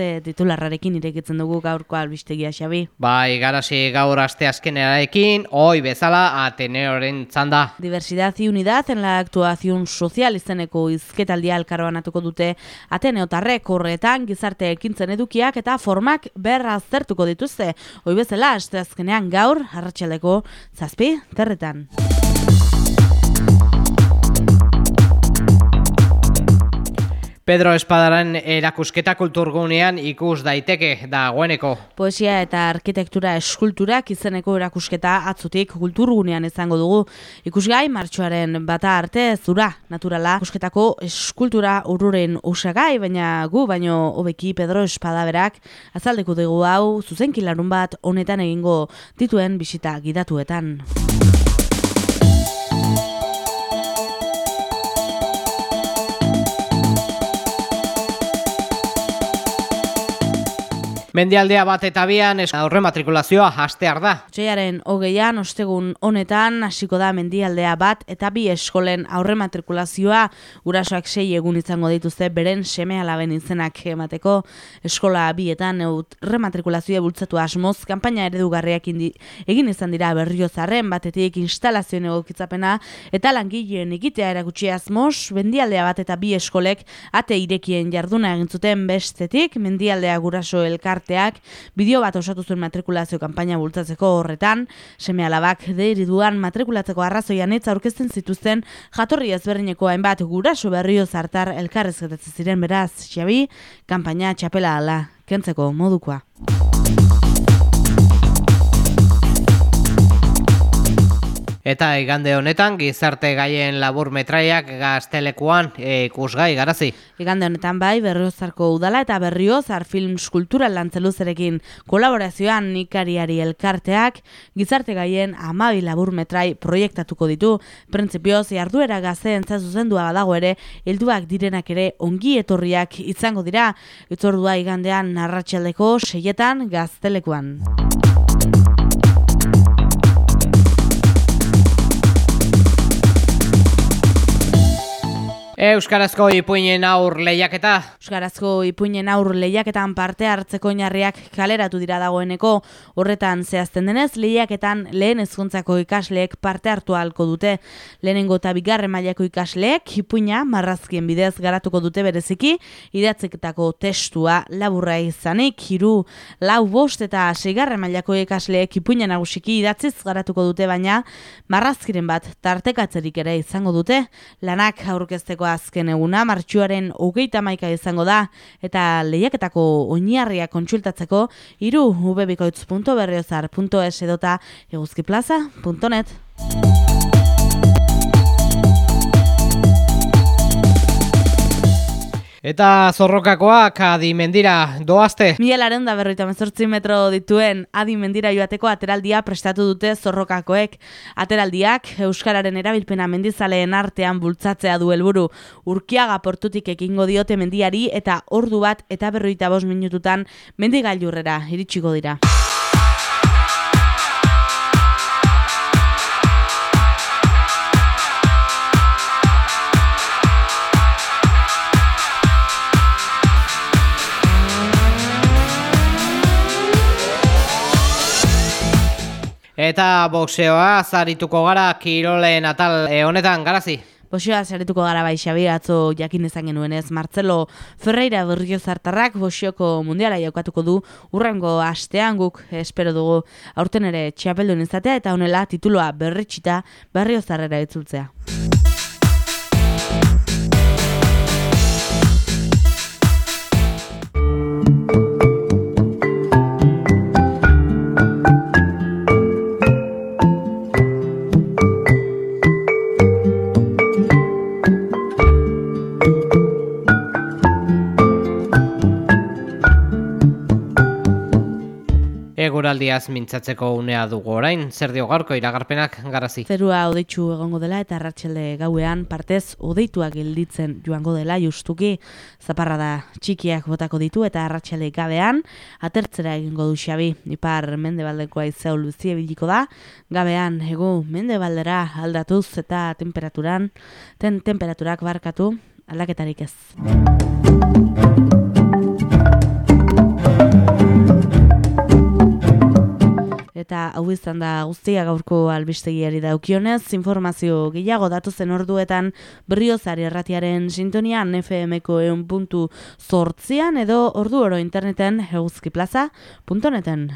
beste titularrarekin irekitzen dugu gaurko albistegia xabi. Bai, garasi gaur aste azkenerarekin, hoi bezala Ateneoren txanda. Diversidad y unidad en la actuación social izeneko izketaldia elkarbanatuko dute Ateneotarrek horretan gizarte ekintzen edukiak eta formak berra aztertuko dituzte. Hoi bezala, aste azkenean gaur, arratsaleko zazpi, terretan. Pedro Espadaren erakusketa kulturgunean ikus daiteke dagoeneko. Poesia eta arkitektura eskulturak izeneko erakusketa atzutik kulturgunean izango dugu. Ikusgai martxoaren bata arte zura naturala erakusketako eskultura ururen usagai, baina gu baino hobeki Pedro Espada berak azaldeko dugu hau zuzenkilarun bat honetan egingo dituen bisita gidatuetan. Mendialdea bat eta bian aurre matrikulazioa hastear da. Txeiaren hogeian, ostegun honetan, hasiko da mendialdea bat eta bi eskolen aurre matrikulazioa. Urasoak sei egun izango dituzte beren seme alaben izenak emateko. Eskola bietan eut rematrikulazioa bultzatu asmoz, kanpaina eredugarriak indi, egin izan dira berriozarren batetik instalazioen egokitzapena eta langileen egitea erakutsi asmoz, mendialdea bat eta bi eskolek ate irekien jarduna egin zuten bestetik, mendialdea guraso elkar elkarteak bideo bat osatu zuen matrikulazio kanpaina bultzatzeko horretan, seme alabak deiriduan matrikulatzeko arrazoian etza aurkezten zituzten jatorri ezberdineko hainbat guraso berrio zartar elkarrezketatzen ziren beraz, Xabi, kanpaina txapela ala, kentzeko modukoa. Eta igande honetan, gizarte gaien labur metraiak gaztelekuan e, ikusgai garazi. Igande honetan bai, berriozarko udala eta berriozar film skultural lantzeluzerekin kolaborazioan nikariari elkarteak gizarte gaien amabi labur metrai proiektatuko ditu. Printzipioz, jarduera gazteen zazuzendua badago ere, helduak direnak ere ongi etorriak izango dira, itzordua igandean narratxaldeko seietan gaztelekuan. Euskarazko ipuinen aur lehiaketa. Euskarazko ipuinen aur lehiaketan parte hartzeko inarriak kaleratu dira dagoeneko. Horretan zehazten denez, lehiaketan lehen ezkuntzako ikasleek parte hartu halko dute. Lehenengo eta bigarre mailako ikasleek ipuina marrazkien bidez garatuko dute bereziki, idatzeketako testua laburra izanik, hiru lau bost eta seigarre mailako ikasleek ipuina nagusiki idatziz garatuko dute, baina marrazkiren bat tartekatzerik ere izango dute. Lanak aurkezteko azken eguna martxuaren hogeita maika izango da eta lehiaketako oinarria kontsultatzeko iru ubebikoitz.berriozar.es edota eguzkiplaza.net. Eta zorrokakoak adimendira doazte. Mila laren da berroita mezortzi metro dituen adimendira joateko ateraldia prestatu dute zorrokakoek. Ateraldiak Euskararen erabilpena mendizaleen artean bultzatzea du helburu urkiaga portutik ekingo diote mendiari eta ordu bat eta berroita bos minututan mendigailurrera iritsiko dira. Eta boxeoa zarituko gara kiroleen atal e, honetan garazi. Boxeoa zarituko gara bai xabi atzo jakin ezan genuen ez. Martzelo Ferreira berrio zartarrak boxeoko mundiala jaukatuko du urrengo astean guk espero dugu aurten ere txapeldu izatea eta honela tituloa berritxita berrio zarrera itzultzea. Eguraldiaz mintzatzeko unea dugu orain, zer dio gaurko iragarpenak garazi. Zerua odeitzu egongo dela eta arratsalde gauean partez odeituak gelditzen joango dela justuki. Zaparra da txikiak botako ditu eta arratsalde gabean atertzera egingo du xabi. Ipar mendebaldekoa izau luzie biliko da. Gabean egu mendebaldera aldatuz eta temperaturan ten temperaturak barkatu. Aldaketarik ez. Eta hau izan da guztia gaurko albistegiari daukionez, informazio gehiago datu zen orduetan berriozari erratiaren sintonian FM-ko eun puntu zortzian edo ordu oro interneten eguzkiplaza.neten.